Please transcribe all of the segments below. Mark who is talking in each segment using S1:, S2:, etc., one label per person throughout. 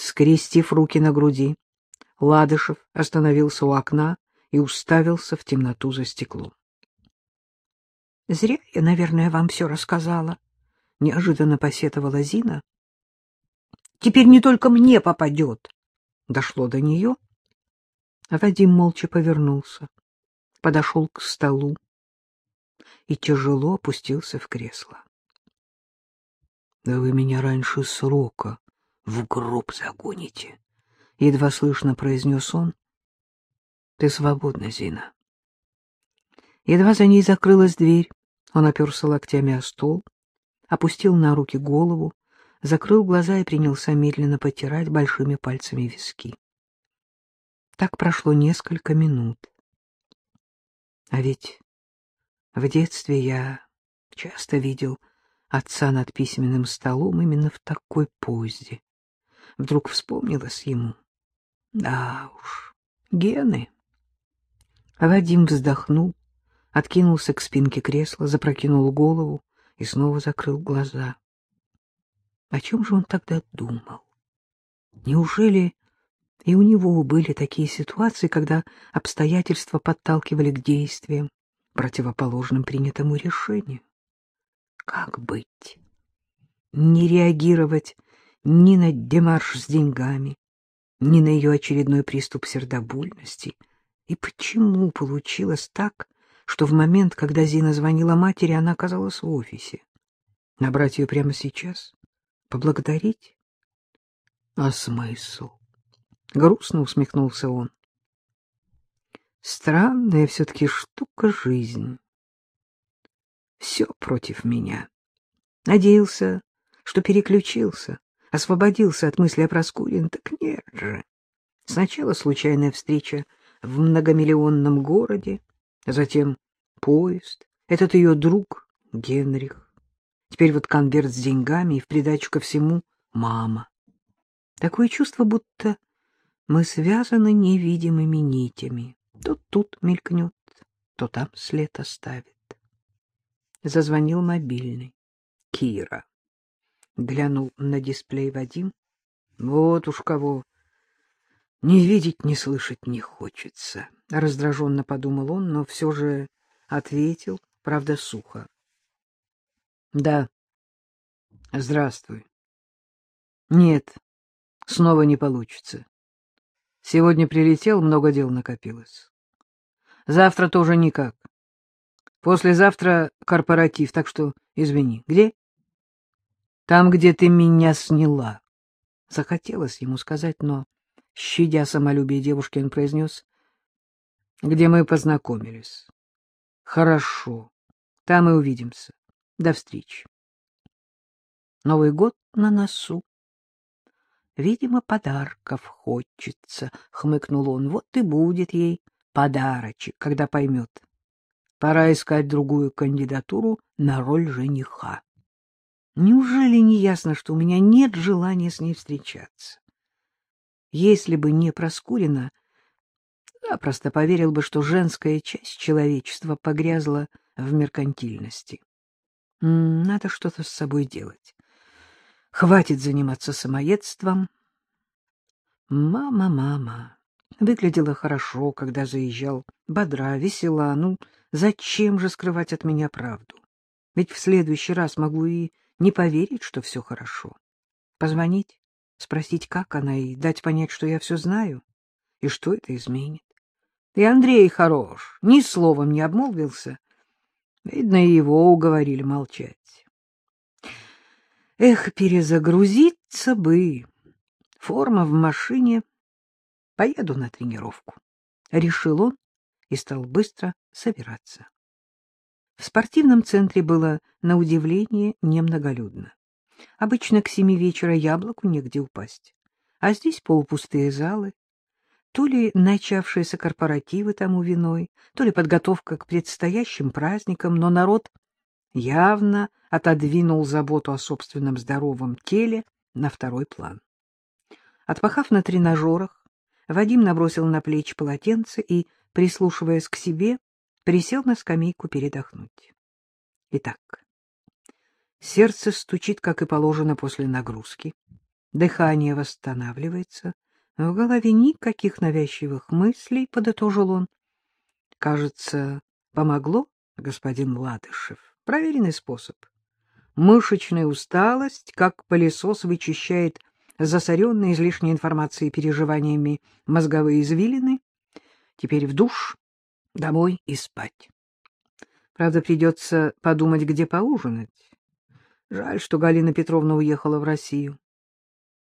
S1: Скрестив руки на груди, Ладышев остановился у окна и уставился в темноту за стеклом. — Зря я, наверное, вам все рассказала, — неожиданно посетовала Зина. — Теперь не только мне попадет. Дошло до нее. А Вадим молча повернулся, подошел к столу и тяжело опустился в кресло. — Да вы меня раньше срока в гроб загоните, — едва слышно произнес он. — Ты свободна, Зина. Едва за ней закрылась дверь, он оперся локтями о стол, опустил на руки голову, закрыл глаза и принялся медленно потирать большими пальцами виски. Так прошло несколько минут. А ведь в детстве я часто видел отца над письменным столом именно в такой позе. Вдруг вспомнилось ему. Да уж, гены. Вадим вздохнул, откинулся к спинке кресла, запрокинул голову и снова закрыл глаза. О чем же он тогда думал? Неужели и у него были такие ситуации, когда обстоятельства подталкивали к действиям, противоположным принятому решению? Как быть? Не реагировать ни на демарш с деньгами, ни на ее очередной приступ сердобольности. И почему получилось так, что в момент, когда Зина звонила матери, она оказалась в офисе? Набрать ее прямо сейчас? Поблагодарить? А смысл? Грустно усмехнулся он. Странная все-таки штука жизнь. Все против меня. Надеялся, что переключился, освободился от мысли о Проскурин, так нет же. Сначала случайная встреча в многомиллионном городе, затем поезд, этот ее друг Генрих. Теперь вот конверт с деньгами и в придачу ко всему мама. Такое чувство, будто мы связаны невидимыми нитями. То тут мелькнет, то там след оставит. Зазвонил мобильный. Кира. Глянул на дисплей Вадим. Вот уж кого не видеть, не слышать не хочется. Раздраженно подумал он, но все же ответил, правда, сухо. Да. Здравствуй. Нет, снова не получится. Сегодня прилетел, много дел накопилось. Завтра тоже никак. Послезавтра корпоратив, так что извини. Где? Там, где ты меня сняла. Захотелось ему сказать, но, щадя самолюбие девушки, он произнес, где мы познакомились. Хорошо, там и увидимся. До встречи. Новый год на носу. Видимо, подарков хочется, — хмыкнул он. Вот и будет ей подарочек, когда поймет. Пора искать другую кандидатуру на роль жениха. Неужели не ясно, что у меня нет желания с ней встречаться? Если бы не Проскурина, запросто поверил бы, что женская часть человечества погрязла в меркантильности. Надо что-то с собой делать. Хватит заниматься самоедством. Мама, мама. Выглядела хорошо, когда заезжал. Бодра, весела. Ну, зачем же скрывать от меня правду? Ведь в следующий раз могу и не поверить, что все хорошо. Позвонить, спросить, как она, и дать понять, что я все знаю, и что это изменит. И Андрей хорош, ни словом не обмолвился, Видно, его уговорили молчать. Эх, перезагрузиться бы. Форма в машине. Поеду на тренировку. Решил он и стал быстро собираться. В спортивном центре было, на удивление, немноголюдно. Обычно к семи вечера яблоку негде упасть. А здесь полупустые залы, то ли начавшиеся корпоративы тому виной, то ли подготовка к предстоящим праздникам, но народ явно отодвинул заботу о собственном здоровом теле на второй план. Отпахав на тренажерах, Вадим набросил на плечи полотенце и, прислушиваясь к себе, присел на скамейку передохнуть. Итак, сердце стучит, как и положено после нагрузки. Дыхание восстанавливается, в голове никаких навязчивых мыслей, — подытожил он. Кажется, помогло, господин Ладышев. Проверенный способ. Мышечная усталость, как пылесос, вычищает засоренные излишней информацией переживаниями мозговые извилины. Теперь в душ, домой и спать. Правда, придется подумать, где поужинать. Жаль, что Галина Петровна уехала в Россию.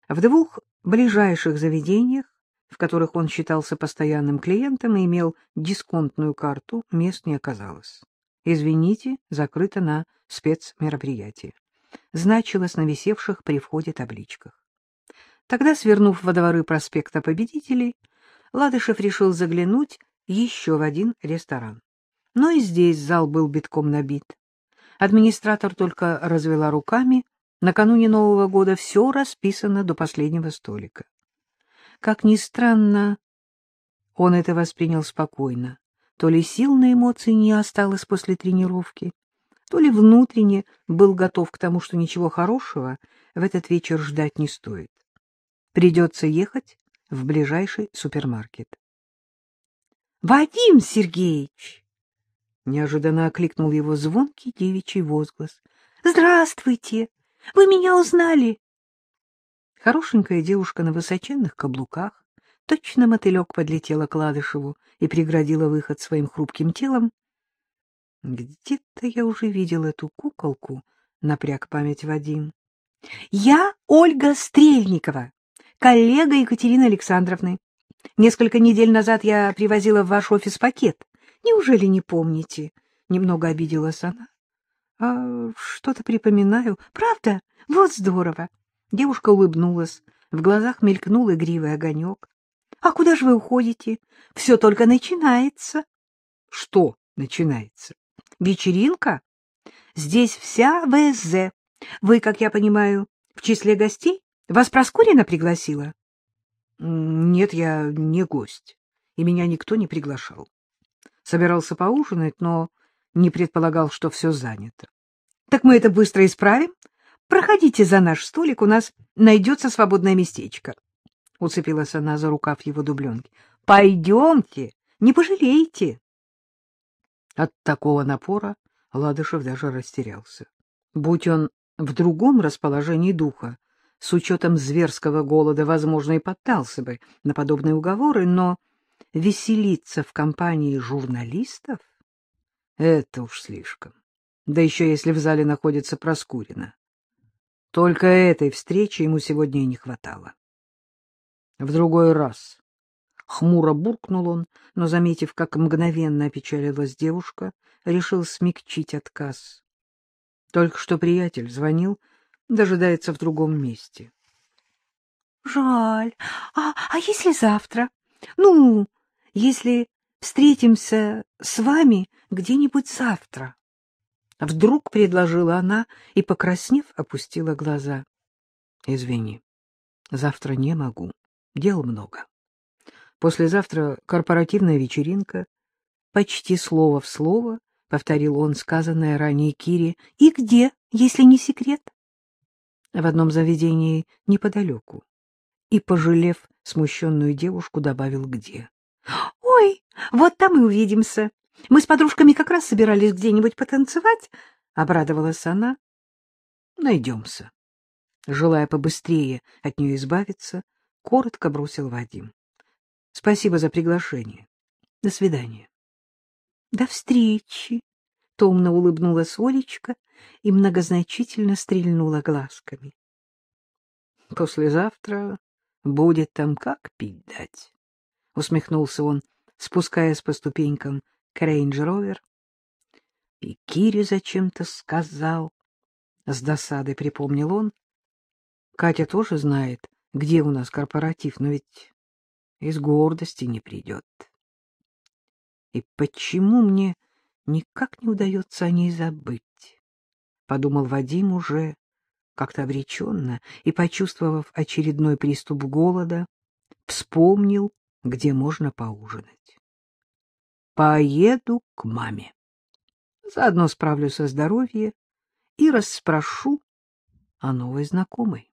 S1: В двух ближайших заведениях, в которых он считался постоянным клиентом и имел дисконтную карту, мест не оказалось. «Извините, закрыто на спецмероприятие». Значилось на висевших при входе табличках. Тогда, свернув во дворы проспекта Победителей, Ладышев решил заглянуть еще в один ресторан. Но и здесь зал был битком набит. Администратор только развела руками. Накануне Нового года все расписано до последнего столика. Как ни странно, он это воспринял спокойно. То ли сил на эмоции не осталось после тренировки, то ли внутренне был готов к тому, что ничего хорошего в этот вечер ждать не стоит. Придется ехать в ближайший супермаркет. — Вадим Сергеевич! — неожиданно окликнул его звонкий девичий возглас. — Здравствуйте! Вы меня узнали? Хорошенькая девушка на высоченных каблуках, точно мотылек подлетела к Ладышеву и преградила выход своим хрупким телом. — Где-то я уже видел эту куколку, — напряг память Вадим. — Я Ольга Стрельникова, коллега Екатерины Александровны. Несколько недель назад я привозила в ваш офис пакет. Неужели не помните? Немного обиделась она. А что-то припоминаю. Правда? Вот здорово. Девушка улыбнулась. В глазах мелькнул игривый огонек. А куда же вы уходите? Все только начинается. Что начинается? Вечеринка? Здесь вся ВСЗ. Вы, как я понимаю, в числе гостей? Вас Проскурина пригласила? Нет, я не гость, и меня никто не приглашал. Собирался поужинать, но не предполагал, что все занято. Так мы это быстро исправим. Проходите за наш столик, у нас найдется свободное местечко. Уцепилась она за рукав его дубленки. Пойдемте, не пожалеете. От такого напора Ладышев даже растерялся. Будь он в другом расположении духа, с учетом зверского голода, возможно, и поддался бы на подобные уговоры, но веселиться в компании журналистов — это уж слишком. Да еще если в зале находится Проскурина. Только этой встречи ему сегодня и не хватало. В другой раз хмуро буркнул он, но, заметив, как мгновенно опечалилась девушка, решил смягчить отказ. Только что приятель звонил, дожидается в другом месте. — Жаль. А, а если завтра? Ну, если встретимся с вами где-нибудь завтра? Вдруг предложила она и, покраснев, опустила глаза. — Извини, завтра не могу. Дел много. Послезавтра корпоративная вечеринка. Почти слово в слово повторил он сказанное ранее Кире. — И где, если не секрет? — в одном заведении неподалеку. И, пожалев смущенную девушку, добавил где. — Ой, вот там и увидимся. Мы с подружками как раз собирались где-нибудь потанцевать, — обрадовалась она. — Найдемся. Желая побыстрее от нее избавиться, коротко бросил Вадим. — Спасибо за приглашение. До свидания. — До встречи, — томно улыбнулась Олечка и многозначительно стрельнула глазками. Послезавтра будет там как пить дать, — усмехнулся он, спускаясь по ступенькам к рейндж-ровер. И Кире зачем-то сказал. С досадой припомнил он. Катя тоже знает, где у нас корпоратив, но ведь из гордости не придет. И почему мне никак не удается о ней забыть? подумал Вадим уже как-то обреченно и, почувствовав очередной приступ голода, вспомнил, где можно поужинать. Поеду к маме. Заодно справлюсь со здоровьем и расспрошу о новой знакомой.